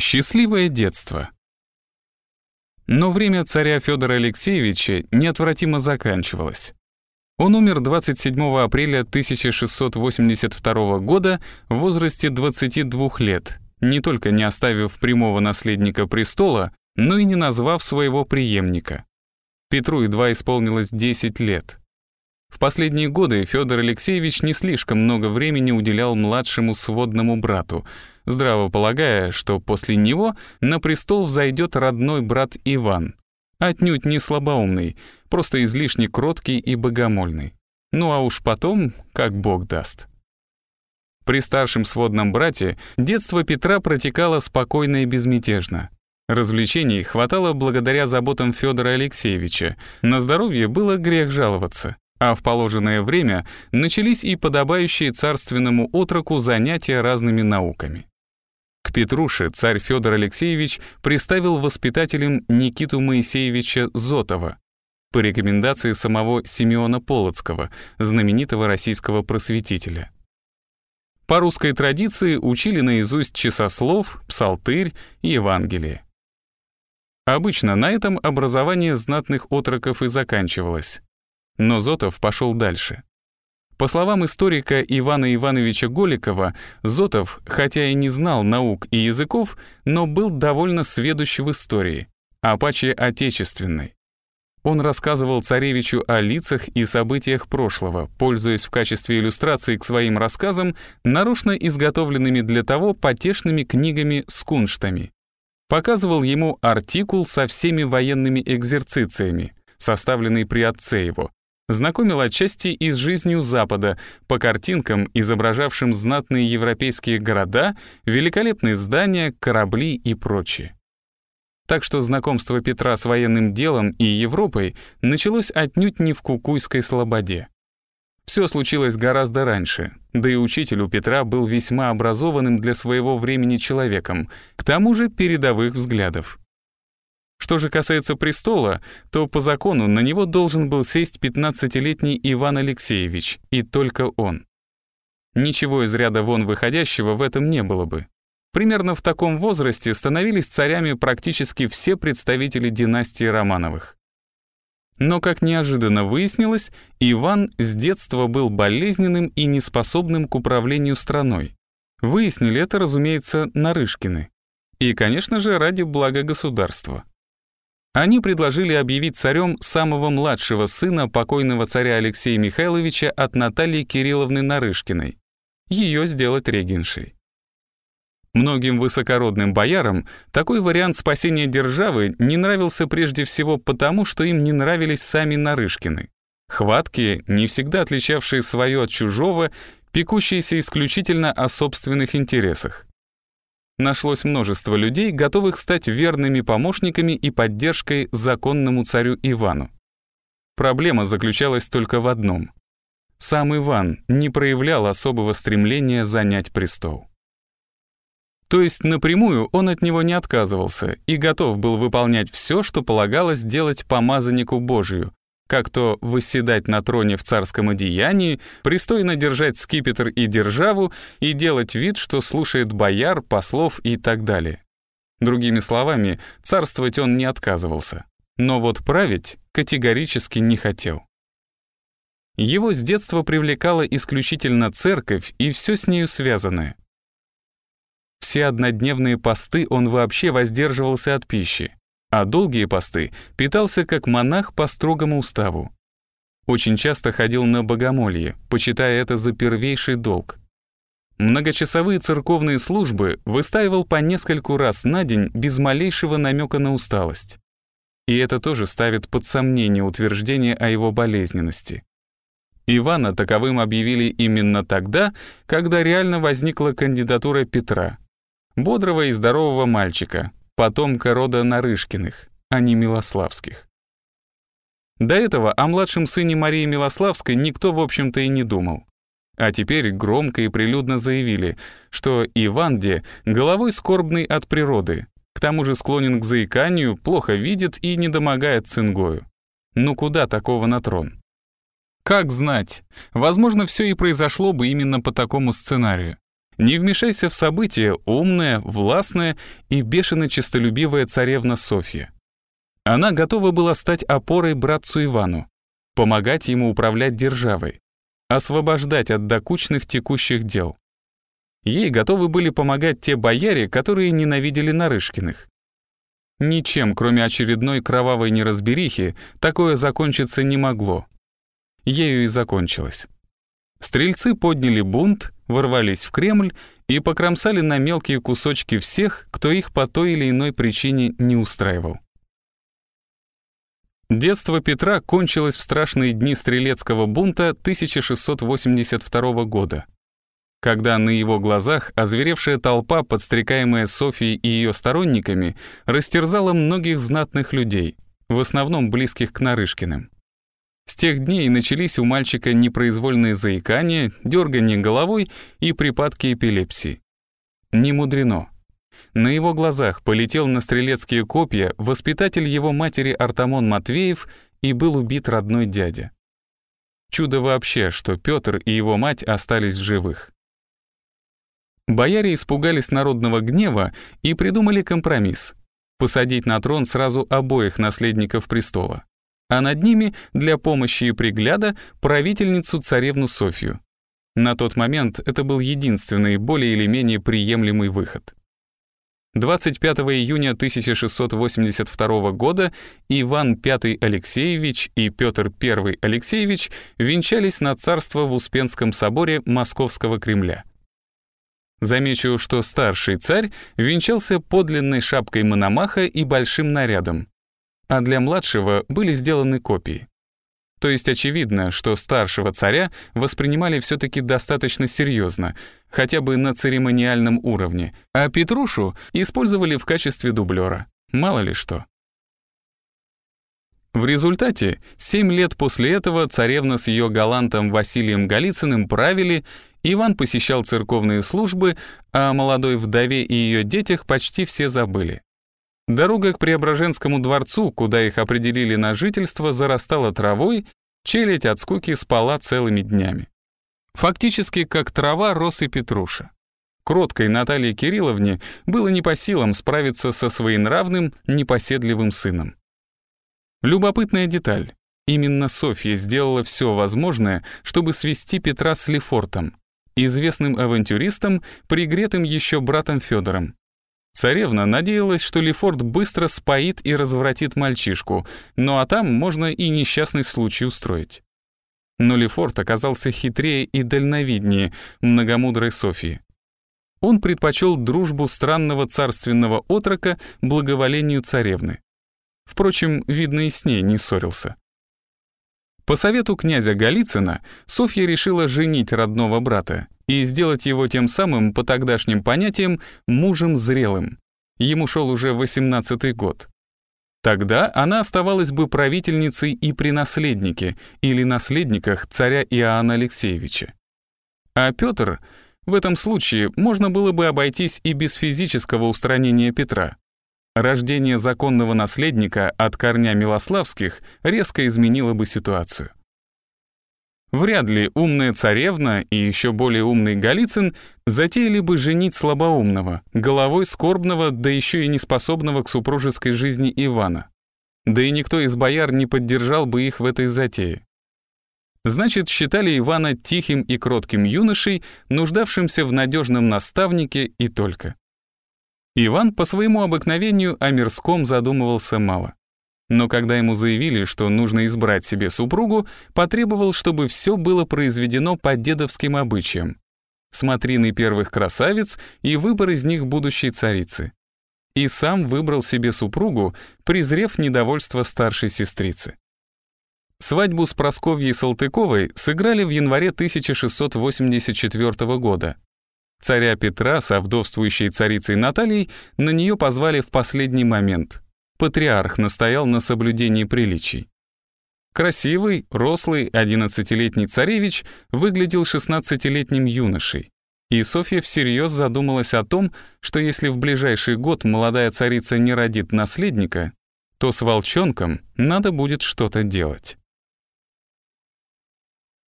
Счастливое детство. Но время царя Федора Алексеевича неотвратимо заканчивалось. Он умер 27 апреля 1682 года в возрасте 22 лет, не только не оставив прямого наследника престола, но и не назвав своего преемника. Петру едва исполнилось 10 лет. В последние годы Федор Алексеевич не слишком много времени уделял младшему сводному брату, здраво полагая, что после него на престол взойдет родной брат Иван, отнюдь не слабоумный, просто излишне кроткий и богомольный. Ну а уж потом, как Бог даст. При старшем сводном брате детство Петра протекало спокойно и безмятежно. Развлечений хватало благодаря заботам Федора Алексеевича, на здоровье было грех жаловаться а в положенное время начались и подобающие царственному отроку занятия разными науками. К Петруше царь Федор Алексеевич приставил воспитателем Никиту Моисеевича Зотова по рекомендации самого Симеона Полоцкого, знаменитого российского просветителя. По русской традиции учили наизусть часослов, псалтырь и Евангелие. Обычно на этом образование знатных отроков и заканчивалось. Но Зотов пошел дальше. По словам историка Ивана Ивановича Голикова, Зотов, хотя и не знал наук и языков, но был довольно сведущ в истории, а паче отечественной. Он рассказывал царевичу о лицах и событиях прошлого, пользуясь в качестве иллюстрации к своим рассказам нарочно изготовленными для того потешными книгами с кунштами. Показывал ему артикул со всеми военными экзерцициями, составленный при отце его, знакомил отчасти и с жизнью Запада по картинкам, изображавшим знатные европейские города, великолепные здания, корабли и прочее. Так что знакомство Петра с военным делом и Европой началось отнюдь не в Кукуйской слободе. Все случилось гораздо раньше, да и учитель у Петра был весьма образованным для своего времени человеком, к тому же передовых взглядов. Что же касается престола, то по закону на него должен был сесть 15-летний Иван Алексеевич, и только он. Ничего из ряда вон выходящего в этом не было бы. Примерно в таком возрасте становились царями практически все представители династии Романовых. Но, как неожиданно выяснилось, Иван с детства был болезненным и неспособным к управлению страной. Выяснили это, разумеется, Нарышкины. И, конечно же, ради блага государства. Они предложили объявить царем самого младшего сына покойного царя Алексея Михайловича от Натальи Кирилловны Нарышкиной, ее сделать регеншей. Многим высокородным боярам такой вариант спасения державы не нравился прежде всего потому, что им не нравились сами Нарышкины. Хваткие, не всегда отличавшие свое от чужого, пекущиеся исключительно о собственных интересах нашлось множество людей, готовых стать верными помощниками и поддержкой законному царю Ивану. Проблема заключалась только в одном. Сам Иван не проявлял особого стремления занять престол. То есть напрямую он от него не отказывался и готов был выполнять все, что полагалось делать помазаннику Божию, как то восседать на троне в царском одеянии, пристойно держать скипетр и державу и делать вид, что слушает бояр, послов и так далее. Другими словами, царствовать он не отказывался. Но вот править категорически не хотел. Его с детства привлекала исключительно церковь и все с нею связанное. Все однодневные посты он вообще воздерживался от пищи а долгие посты питался как монах по строгому уставу. Очень часто ходил на богомолье, почитая это за первейший долг. Многочасовые церковные службы выстаивал по нескольку раз на день без малейшего намека на усталость. И это тоже ставит под сомнение утверждение о его болезненности. Ивана таковым объявили именно тогда, когда реально возникла кандидатура Петра, бодрого и здорового мальчика, потомка рода Нарышкиных, а не Милославских. До этого о младшем сыне Марии Милославской никто, в общем-то, и не думал. А теперь громко и прилюдно заявили, что Иванде головой скорбный от природы, к тому же склонен к заиканию, плохо видит и не домогает цингою. Ну куда такого на трон? Как знать? Возможно, все и произошло бы именно по такому сценарию. Не вмешайся в события умная, властная и бешено честолюбивая царевна Софья. Она готова была стать опорой братцу Ивану, помогать ему управлять державой, освобождать от докучных текущих дел. Ей готовы были помогать те бояре, которые ненавидели Нарышкиных. Ничем, кроме очередной кровавой неразберихи, такое закончиться не могло. Ею и закончилось. Стрельцы подняли бунт, ворвались в Кремль и покромсали на мелкие кусочки всех, кто их по той или иной причине не устраивал. Детство Петра кончилось в страшные дни стрелецкого бунта 1682 года, когда на его глазах озверевшая толпа, подстрекаемая Софией и ее сторонниками, растерзала многих знатных людей, в основном близких к Нарышкиным. С тех дней начались у мальчика непроизвольные заикания, дергание головой и припадки эпилепсии. Не мудрено. На его глазах полетел на стрелецкие копья воспитатель его матери Артамон Матвеев и был убит родной дядя. Чудо вообще, что Петр и его мать остались в живых. Бояре испугались народного гнева и придумали компромисс — посадить на трон сразу обоих наследников престола а над ними для помощи и пригляда правительницу царевну Софью. На тот момент это был единственный более или менее приемлемый выход. 25 июня 1682 года Иван V Алексеевич и Петр I Алексеевич венчались на царство в Успенском соборе Московского Кремля. Замечу, что старший царь венчался подлинной шапкой Мономаха и большим нарядом, а для младшего были сделаны копии. То есть очевидно, что старшего царя воспринимали все-таки достаточно серьезно, хотя бы на церемониальном уровне, а Петрушу использовали в качестве дублера. Мало ли что. В результате, семь лет после этого царевна с ее галантом Василием Голицыным правили, Иван посещал церковные службы, а о молодой вдове и ее детях почти все забыли. Дорога к Преображенскому дворцу, куда их определили на жительство, зарастала травой, челядь от скуки спала целыми днями. Фактически, как трава рос и Петруша. Кроткой Наталье Кирилловне было не по силам справиться со своенравным, непоседливым сыном. Любопытная деталь. Именно Софья сделала все возможное, чтобы свести Петра с Лефортом, известным авантюристом, пригретым еще братом Федором. Царевна надеялась, что Лефорт быстро споит и развратит мальчишку, ну а там можно и несчастный случай устроить. Но Лефорт оказался хитрее и дальновиднее многомудрой Софии. Он предпочел дружбу странного царственного отрока благоволению царевны. Впрочем, видно, и с ней не ссорился. По совету князя Голицына Софья решила женить родного брата, и сделать его тем самым, по тогдашним понятиям, мужем зрелым. Ему шел уже 18-й год. Тогда она оставалась бы правительницей и при наследнике или наследниках царя Иоанна Алексеевича. А Петр в этом случае можно было бы обойтись и без физического устранения Петра. Рождение законного наследника от корня Милославских резко изменило бы ситуацию. Вряд ли умная царевна и еще более умный Голицын затеяли бы женить слабоумного, головой скорбного, да еще и неспособного к супружеской жизни Ивана. Да и никто из бояр не поддержал бы их в этой затее. Значит, считали Ивана тихим и кротким юношей, нуждавшимся в надежном наставнике и только. Иван по своему обыкновению о мирском задумывался мало. Но когда ему заявили, что нужно избрать себе супругу, потребовал, чтобы все было произведено по дедовским обычаям. Смотрины первых красавиц и выбор из них будущей царицы. И сам выбрал себе супругу, презрев недовольство старшей сестрицы. Свадьбу с Просковьей Салтыковой сыграли в январе 1684 года. Царя Петра со вдовствующей царицей Натальей на нее позвали в последний момент — патриарх настоял на соблюдении приличий. Красивый, рослый, 11-летний царевич выглядел 16-летним юношей. И Софья всерьез задумалась о том, что если в ближайший год молодая царица не родит наследника, то с волчонком надо будет что-то делать.